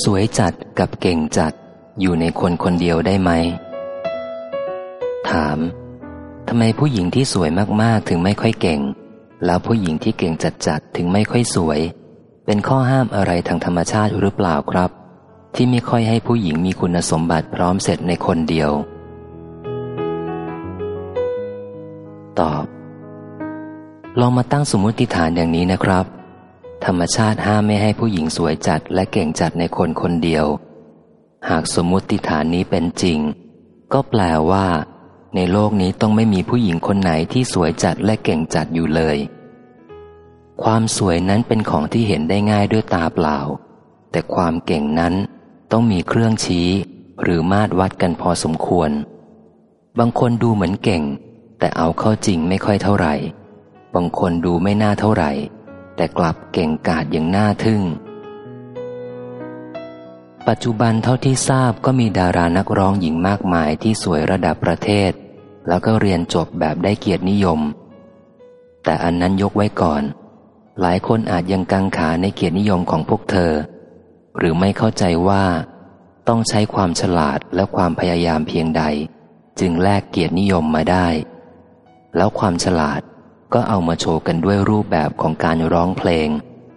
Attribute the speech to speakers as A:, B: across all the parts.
A: สวยจัดกับเก่งจัดอยู่ในคนคนเดียวได้ไหม ถาม ทำไมผู้หญิงที่สวยมากๆถึงไม่ค่อยเก่ง แล้วผู้หญิงที่เก่งจัดๆถึงไม่ค่อยสวย เป็นข้อห้ามอะไรทางธรรมชาติหรือเปล่าครับ ที่ไม่ค่อยให้ผู้หญิงมีคุณสมบัติพร้อมเสร็จในคนเดียว ตอบ ลองมาตั้งสมมติฐานอย่างนี้นะครับ ธรรมชาติห้ามไม่ให้ผู้หญิงสวยจัดและเก่งจัดในคนคนเดียว หากสมมติฐานนี้เป็นจริง ก็แปลว่า ในโลกนี้ต้องไม่มีผู้หญิงคนไหนที่สวยจัดและเก่งจัดอยู่เลย ความสวยนั้นเป็นของที่เห็นได้ง่ายด้วยตาเปล่า แต่ความเก่งนั้นต้องมีเครื่องชี้ หรือมาตรวัดกันพอสมควร บางคนดูเหมือนเก่ง แต่เอาเข้าจริงไม่ค่อยเท่าไหร่ บางคนดูไม่น่าเท่าไหร่ แต่กลับเก่งกาจอย่างน่าทึ่ง ปัจจุบันเท่าที่ทราบก็มีดารานักร้องหญิงมากมายที่สวยระดับประเทศ แล้วก็เรียนจบแบบได้เกียรตินิยม แต่อันนั้นยกไว้ก่อน หลายคนอาจยังกังขาในเกียรตินิยมของพวกเธอ หรือไม่เข้าใจว่า ต้องใช้ความฉลาดและความพยายามเพียงใด จึงแลกเกียรตินิยมมาได้ แล้วความฉลาด ก็เอามาโชว์กันด้วยรูปแบบของการร้องเพลง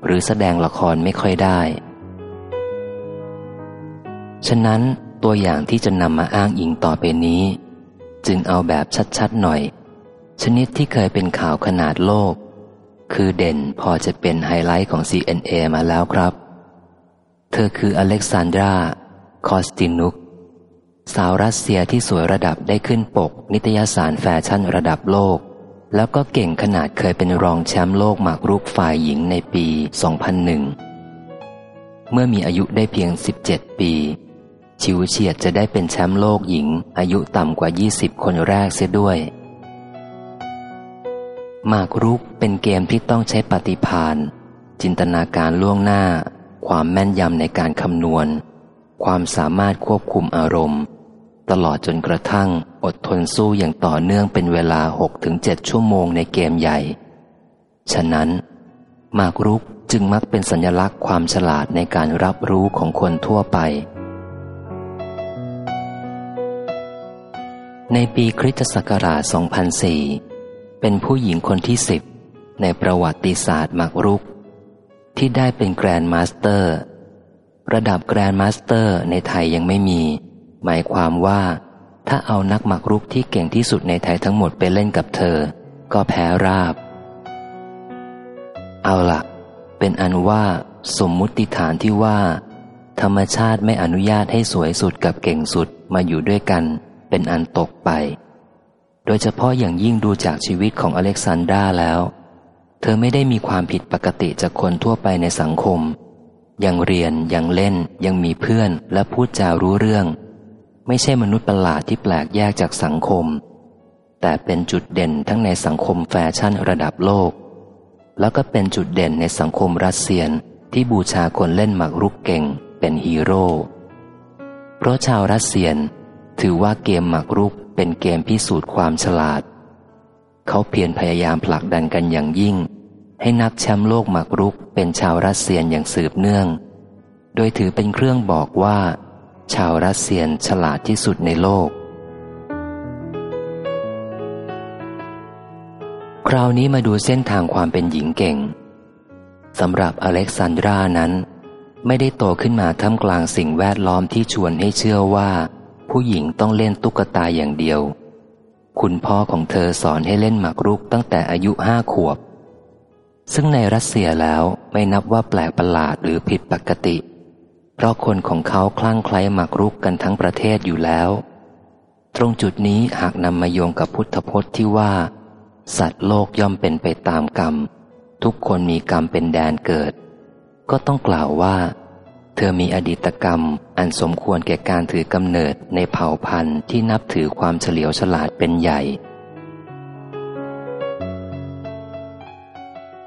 A: หรือแสดงละครไม่ค่อยได้ ฉะนั้นตัวอย่างที่จะนำมาอ้างอิงต่อไปนี้ จึงเอาแบบชัดๆหน่อย ชนิดที่เคยเป็นข่าวขนาดโลก คือเด่นพอจะเป็นไฮไลท์ของ CNA มาแล้วครับ เธอคืออเล็กซานดรา คอสตินุกสาวรัสเซียที่สวยระดับได้ขึ้นปก นิตยสารแฟชั่นระดับโลก แล้วก็เก่งขนาดเคยเป็นรองแชมป์โลกหมากรุกฝ่ายหญิงในปี 2001 เมื่อมีอายุได้เพียง 17 ปี ชิวเฉียดจะได้เป็นแชมป์โลกหญิง อายุต่ำกว่า 20 คนแรกเสียด้วย หมากรุกเป็นเกมที่ต้องใช้ปฏิพานจินตนาการล่วงหน้า ความแม่นยำในการคำนวณ ความสามารถควบคุมอารมณ์ ตลอดจนกระทั่งอดทนสู้อย่างต่อเนื่องเป็นเวลา 6-7 ชั่วโมงในเกมใหญ่ ฉะนั้นมากรุกจึงมักเป็นสัญลักษณ์ความฉลาดในการรับรู้ของคนทั่วไป ในปีคริสตศักราช 2004 เป็นผู้หญิงคนที่สิบในประวัติศาสตร์หมากรุก ที่ได้เป็น grandmaster ระดับ grandmaster ในไทยยังไม่มี หมายความว่า ถ้าเอานักหมากรุกที่เก่งที่สุดในไทยทั้งหมดไปเล่นกับเธอ ก็แพ้ราบ เอาละเป็นอันว่า สมมุติฐานที่ว่า ธรรมชาติไม่อนุญาตให้สวยสุดกับเก่งสุดมาอยู่ด้วยกัน เป็นอันตกไป โดยเฉพาะอย่างยิ่งดูจากชีวิตของอเล็กซานดราแล้ว เธอไม่ได้มีความผิดปกติจากคนทั่วไปในสังคมยังเรียนยังเล่นยังมีเพื่อนและพูดจารู้เรื่อง ไม่ใช่มนุษย์ประหลาดที่แปลกแยกจากสังคม แต่เป็นจุดเด่นทั้งในสังคมแฟชั่นระดับโลก แล้วก็เป็นจุดเด่นในสังคมรัสเซียนที่บูชาคนเล่นหมากรุกเก่งเป็นฮีโร่เพราะชาวรัสเซียนถือว่าเกมหมากรุกเป็นเกมพิสูจน์ความฉลาด เขาเพียรพยายามผลักดันกันอย่างยิ่ง ให้นักแชมป์โลกหมากรุกเป็นชาวรัสเซียนอย่างสืบเนื่อง โดยถือเป็นเครื่องบอกว่า ชาวรัสเซียนฉลาดที่สุดในโลก คราวนี้มาดูเส้นทางความเป็นหญิงเก่งสำหรับอเล็กซานดรานั้น ไม่ได้โตขึ้นมาท่ามกลางสิ่งแวดล้อมที่ชวนให้เชื่อว่า ผู้หญิงต้องเล่นตุ๊กตาอย่างเดียว คุณพ่อของเธอสอนให้เล่นหมากรุกตั้งแต่อายุห้าขวบ ซึ่งในรัสเซียแล้วไม่นับว่าแปลกประหลาดหรือผิดปกติเพราะคนของเขาคลั่งไคล้หมากรุกกันทั้งประเทศอยู่แล้ว ตรงจุดนี้หากนำมาโยงกับพุทธพจน์ที่ว่า สัตว์โลกย่อมเป็นไปตามกรรม ทุกคนมีกรรมเป็นแดนเกิด ก็ต้องกล่าวว่า เธอมีอดีตกรรมอันสมควรแก่การถือกำเนิดในเผ่าพันธุ์ที่นับถือความเฉลียวฉลาดเป็นใหญ่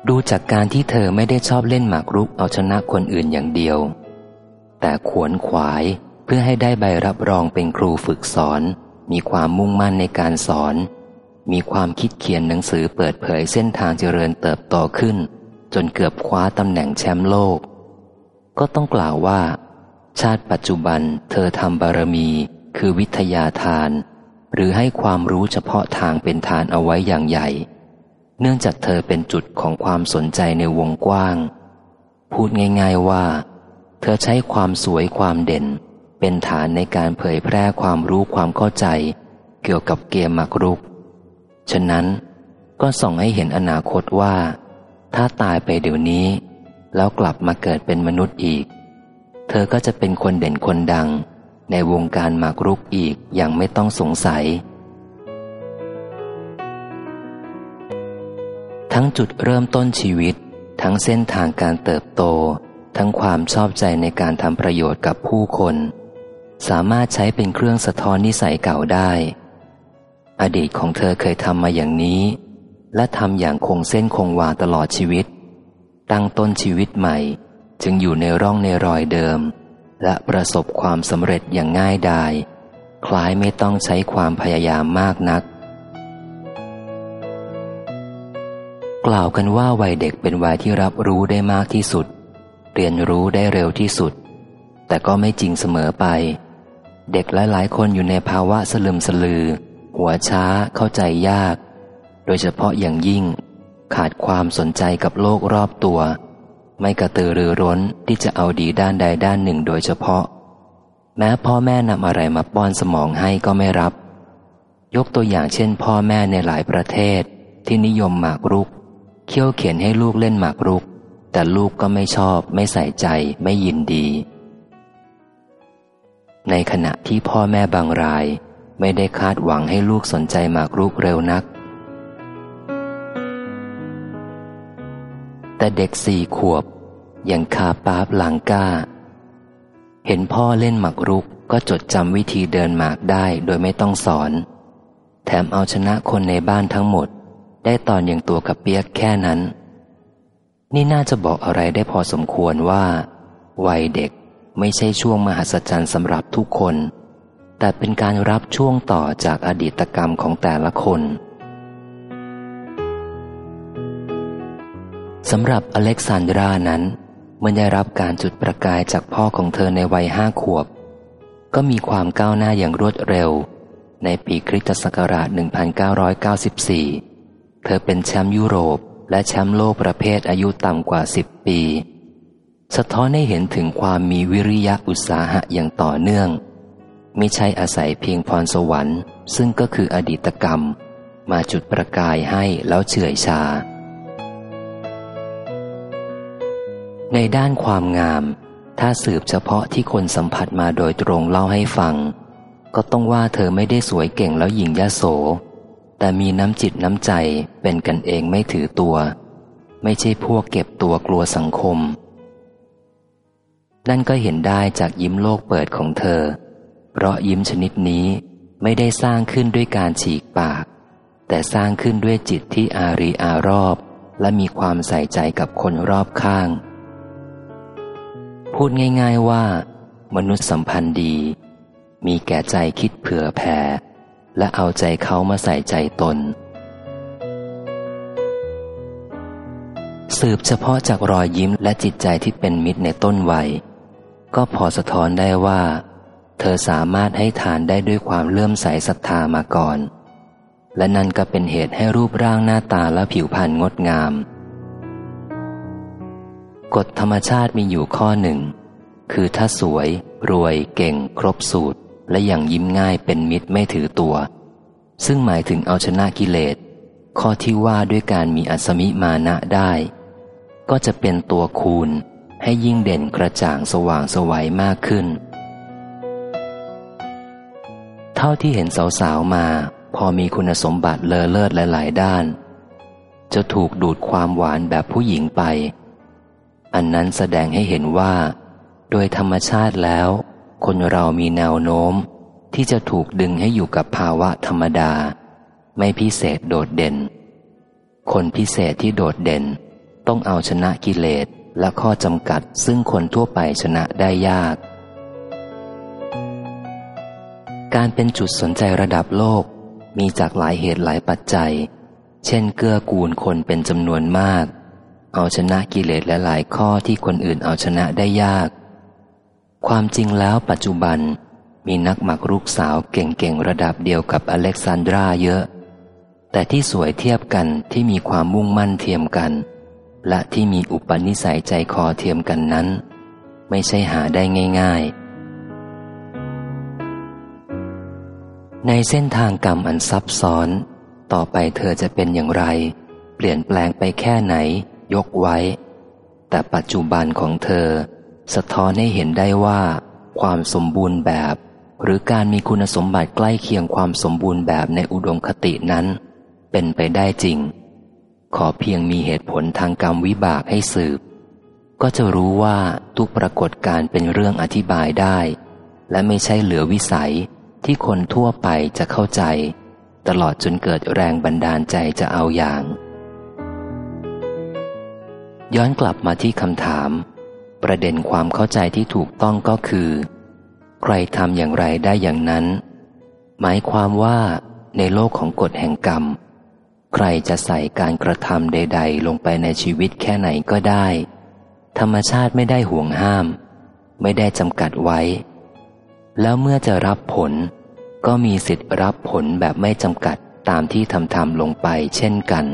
A: ดูจากการที่เธอไม่ได้ชอบเล่นหมากรุกเอาชนะคนอื่นอย่างเดียว แต่ขวนขวายเพื่อให้ได้ใบรับรองเป็นครูฝึกสอน มีความมุ่งมั่นในการสอน มีความคิดเขียนหนังสือเปิดเผยเส้นทางเจริญเติบโตขึ้น จนเกือบคว้าตำแหน่งแชมป์โลก ก็ต้องกล่าวว่า ชาติปัจจุบันเธอทำบารมีคือวิทยาทาน หรือให้ความรู้เฉพาะทางเป็นทานเอาไว้อย่างใหญ่ เนื่องจากเธอเป็นจุดของความสนใจในวงกว้าง พูดง่าย ๆว่า เธอใช้ความสวยความเด่น เป็นฐานในการเผยแพร่ความรู้ความเข้าใจ เกี่ยวกับเกมมักรุก ฉะนั้นก็ส่องให้เห็นอนาคตว่า ถ้าตายไปเดี๋ยวนี้ แล้วกลับมาเกิดเป็นมนุษย์อีก เธอก็จะเป็นคนเด่นคนดัง ในวงการมากรุกอีกอย่างไม่ต้องสงสัย ทั้งจุดเริ่มต้นชีวิต ทั้งเส้นทางการเติบโต ทั้งความชอบใจในการทำประโยชน์กับผู้คน สามารถใช้เป็นเครื่องสะท้อนนิสัยเก่าได้ อดีตของเธอเคยทำมาอย่างนี้ และทำอย่างคงเส้นคงวาตลอดชีวิต ตั้งต้นชีวิตใหม่ จึงอยู่ในร่องในรอยเดิม และประสบความสำเร็จอย่างง่ายดายคล้ายไม่ต้องใช้ความพยายามมากนัก กล่าวกันว่าวัยเด็กเป็นวัยที่รับรู้ได้มากที่สุด เรียนรู้ได้เร็วที่สุด แต่ก็ไม่จริงเสมอไป เด็กหลาย ๆ คนอยู่ในภาวะสลึมสลือ หัวช้าเข้าใจยาก โดยเฉพาะอย่างยิ่ง ขาดความสนใจกับโลกรอบตัว ไม่กระตือรือร้นที่จะเอาดีด้านใดด้านหนึ่งโดยเฉพาะ แม้พ่อแม่นำอะไรมาป้อนสมองให้ก็ไม่รับ ยกตัวอย่างเช่น พ่อแม่ในหลายประเทศที่นิยมหมากรุก เคี่ยวเขียนให้ลูกเล่นหมากรุก แต่ลูกก็ไม่ชอบ ไม่ใส่ใจ ไม่ยินดี ในขณะที่พ่อแม่บางราย ไม่ได้คาดหวังให้ลูกสนใจหมากรุกเร็วนัก แต่เด็กสี่ขวบอย่างคาปาบลังก้า เห็นพ่อเล่นหมากรุกก็จดจำวิธีเดินหมากได้โดยไม่ต้องสอน แถมเอาชนะคนในบ้านทั้งหมด ได้ตอนอย่างตัวกับเปียกแค่นั้น นี่น่าจะบอกอะไรได้พอสมควรว่า วัยเด็กไม่ใช่ช่วงมหัศจรรย์สำหรับทุกคน แต่เป็นการรับช่วงต่อจากอดีตกรรมของแต่ละคนสำหรับอเล็กซานดรานั้น เมื่อได้รับการจุดประกายจากพ่อของเธอในวัยห้าขวบ ก็มีความก้าวหน้าอย่างรวดเร็ว ในปีคริสตศักราช 1994 เธอเป็นแชมป์ยุโรป และแชมป์โลกประเภทอายุต่ำกว่า 10 ปี สะท้อนให้เห็นถึงความมีวิริยะอุตสาหะอย่างต่อเนื่อง ไม่ใช่อาศัยเพียงพรสวรรค์ ซึ่งก็คืออดีตกรรม มาจุดประกายให้แล้วเฉื่อยชา ในด้านความงาม ถ้าสืบเฉพาะที่คนสัมผัสมาโดยตรงเล่าให้ฟัง ก็ต้องว่าเธอไม่ได้สวยเก่งแล้วหญิงยโส แต่มีน้ำจิตน้ำใจเป็นกันเองไม่ถือตัว ไม่ใช่พวกเก็บตัวกลัวสังคม นั่นก็เห็นได้จากยิ้มโลกเปิดของเธอ เพราะยิ้มชนิดนี้ไม่ได้สร้างขึ้นด้วยการฉีกปาก แต่สร้างขึ้นด้วยจิตที่อารีอารอบ และมีความใส่ใจกับคนรอบข้าง พูดง่าย ๆว่า มนุษย์สัมพันธ์ดี มีแก่ใจคิดเผื่อแผ่ และเอาใจเขามาใส่ใจตน สืบเฉพาะจากรอยยิ้มและจิตใจที่เป็นมิตรในต้นวัย ก็พอสะท้อนได้ว่า เธอสามารถให้ทานได้ด้วยความเลื่อมใสศรัทธามาก่อน และนั่นก็เป็นเหตุให้รูปร่างหน้าตาและผิวพรรณงดงาม กฎธรรมชาติมีอยู่ข้อหนึ่ง คือถ้าสวย รวยเก่งครบสูตร และอย่างยิ้มง่ายเป็นมิตรไม่ถือตัว ซึ่งหมายถึงเอาชนะกิเลส ข้อที่ว่าด้วยการมีอัศมิมานะได้ ก็จะเป็นตัวคูณให้ยิ่งเด่นกระจ่างสว่างสวัยมากขึ้น เท่าที่เห็นสาวๆมา พอมีคุณสมบัติเลอเลิศหลาย ๆ ด้าน จะถูกดูดความหวานแบบผู้หญิงไป อันนั้นแสดงให้เห็นว่า โดยธรรมชาติแล้ว คนเรามีแนวโน้ม ที่จะถูกดึงให้อยู่กับภาวะธรรมดา ไม่พิเศษโดดเด่น คนพิเศษที่โดดเด่น ต้องเอาชนะกิเลสและข้อจำกัดซึ่งคนทั่วไปชนะได้ยาก การเป็นจุดสนใจระดับโลกมีจากหลายเหตุหลายปัจจัย เช่นเกื้อกูลคนเป็นจำนวนมาก เอาชนะกิเลสและหลายข้อที่คนอื่นเอาชนะได้ยาก ความจริงแล้วปัจจุบันมีนักหมักรุกสาวเก่งๆ ระดับเดียวกับอเล็กซานดราเยอะ แต่ที่สวยเทียบกันที่มีความมุ่งมั่นเทียมกัน และที่มีอุปนิสัยใจคอเทียมกันนั้น ไม่ใช่หาได้ง่ายๆ ในเส้นทางกรรมอันซับซ้อน ต่อไปเธอจะเป็นอย่างไร เปลี่ยนแปลงไปแค่ไหน ยกไว้ แต่ปัจจุบันของเธอ สะท้อนให้เห็นได้ว่า ความสมบูรณ์แบบ หรือการมีคุณสมบัติใกล้เคียงความสมบูรณ์แบบในอุดมคตินั้น เป็นไปได้จริง ขอเพียงมีเหตุผลทางกรรมวิบากให้สืบ ก็จะรู้ว่าทุกปรากฏการเป็นเรื่องอธิบายได้ และไม่ใช่เหลือวิสัยที่คนทั่วไปจะเข้าใจ ตลอดจนเกิดแรงบันดาลใจจะเอาอย่าง ย้อนกลับมาที่คำถาม ประเด็นความเข้าใจที่ถูกต้องก็คือ ใครทำอย่างไรได้อย่างนั้น หมายความว่าในโลกของกฎแห่งกรรม ใครจะใส่การกระทำใด ๆ ลงไปในชีวิตแค่ไหนก็ได้ ธรรมชาติไม่ได้ห่วงห้าม ไม่ได้จำกัดไว้ แล้วเมื่อจะรับผล ก็มีสิทธิ์รับผลแบบไม่จำกัดตามที่ทำทำลงไปเช่นกัน